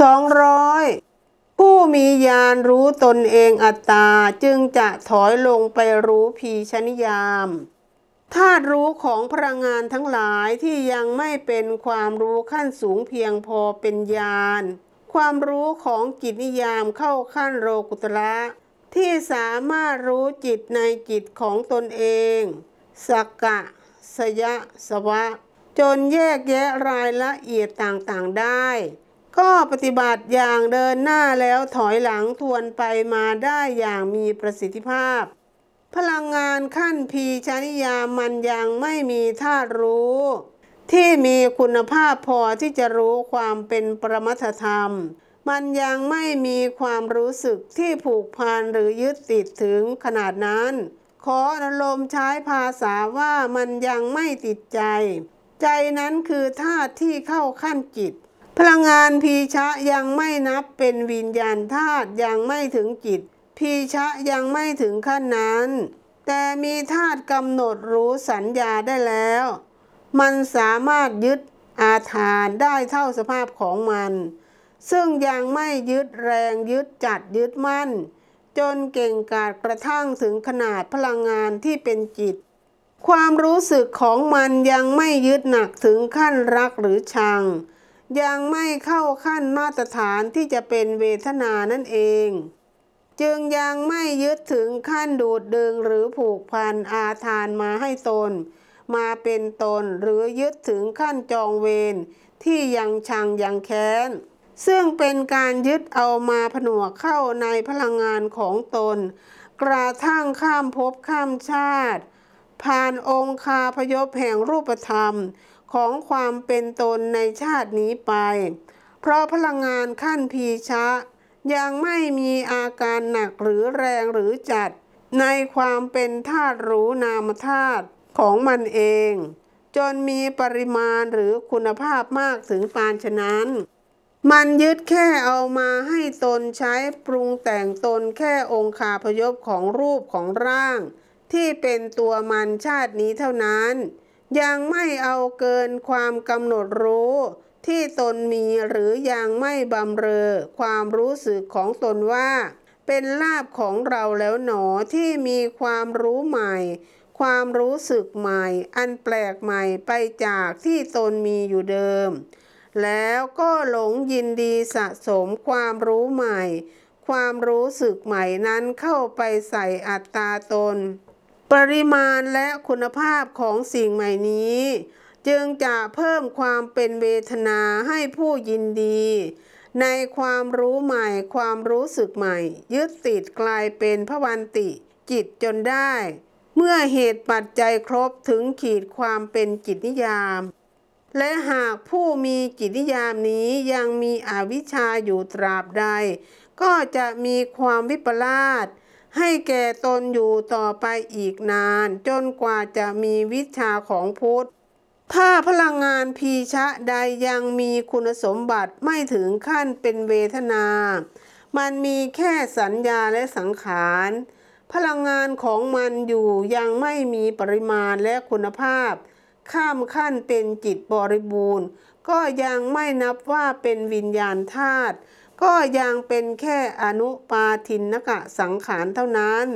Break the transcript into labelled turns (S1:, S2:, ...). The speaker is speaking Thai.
S1: 200 ผู้มีญาณรู้ตนเองอัตตาจึงจะถอยลงไปรู้พีชนิยามธาตุรู้ของพลังงานทั้งหลายที่ยังไม่เป็นความรู้ขั้นสูงเพียงพอเป็นญาณความรู้ของจิตนิยามเข้าขั้นโลกุตระที่สามารถรู้จิตในจิตของตนเองสักกะ สยะ สวะ จนแยกแยะรายละเอียดต่างๆได้ ก็ปฏิบัติอย่างเดินหน้าแล้วถอยหลังทวนไปมาได้อย่างมีประสิทธิภาพ พลังงานขั้นพีชนิยามมันยังไม่มีธาตุรู้ ที่มีคุณภาพพอที่จะรู้ความเป็นประมัตธรรม มันยังไม่มีความรู้สึกที่ผูกพันหรือยึดติดถึงขนาดนั้น ขออนุโลมใช้ภาษาว่ามันยังไม่ติดใจ ใจนั้นคือธาตุที่เข้าขั้นจิต พลังงานพีชะยังไม่นับเป็นวิญญาณธาตุยังไม่ถึงจิต พีชะยังไม่ถึงขั้นนั้น แต่มีธาตุกำหนดรู้สัญญาได้แล้ว มันสามารถยึดอาทานได้เท่าสภาพของมัน ซึ่งยังไม่ยึดแรงยึดจัดยึดมั่น จนเก่งกาจกระทั่งถึงขนาดพลังงานที่เป็นจิต ความรู้สึกของมันยังไม่ยึดหนักถึงขั้นรักหรือชัง ยังไม่เข้าขั้นมาตรฐานที่จะเป็นเวทนานั่นเอง จึงยังไม่ยึดถึงขั้นดูดดึงหรือผูกพันอาทานมาให้ตน มาเป็นตนหรือยึดถึงขั้นจองเวรที่ยังชังยังแค้น ซึ่งเป็นการยึดเอามาผนวกเข้าในพลังงานของตน กระทั่งข้ามภพข้ามชาติ ผ่านองค์คาพยพแห่งรูปธรรม ของความเป็นตนในชาตินี้ไป เพราะพลังงานขั้นพีชะ ยังไม่มีอาการหนักหรือแรงหรือจัด ในความเป็นธาตุรู้นามธาตุของมันเอง จนมีปริมาณหรือคุณภาพมากถึงปานฉะนั้น มันยึดแค่เอามาให้ตนใช้ปรุงแต่งตนแค่องคาพยพของรูปของร่าง ที่เป็นตัวมันชาตินี้เท่านั้น ยังไม่เอาเกินความกำหนดรู้ ที่ตนมีหรือยังไม่บำเรอ ความรู้สึกของตนว่า เป็นลาบของเราแล้วหนอที่มีความรู้ใหม่ ความรู้สึกใหม่ อันแปลกใหม่ไปจากที่ตนมีอยู่เดิม แล้วก็หลงยินดีสะสมความรู้ใหม่ ความรู้สึกใหม่นั้นเข้าไปใส่อัตตาตน ปริมาณและคุณภาพของสิ่งใหม่นี้ จึงจะเพิ่มความเป็นเวทนาให้ผู้ยินดี ในความรู้ใหม่ความรู้สึกใหม่ ยึดติดกลายเป็นพวันติจิตจนได้ เมื่อเหตุปัจจัยครบถึงขีดความเป็นจิตนิยาม และหากผู้มีจิตนิยามนี้ยังมีอวิชชาอยู่ตราบใด ก็จะมีความวิปลาส ให้แก่ตนอยู่ต่อไปอีกนาน จนกว่าจะมีวิชาของพุทธ ถ้าพลังงานพีชะใดยังมีคุณสมบัติไม่ถึงขั้นเป็นเวทนา มันมีแค่สัญญาและสังขาร พลังงานของมันอยู่ยังไม่มีปริมาณและคุณภาพ ข้ามขั้นเป็นจิตบริบูรณ์ ก็ยังไม่นับว่าเป็นวิญญาณธาตุ ก็ยังเป็นแค่อนุปาทินกะสังขารเท่านั้น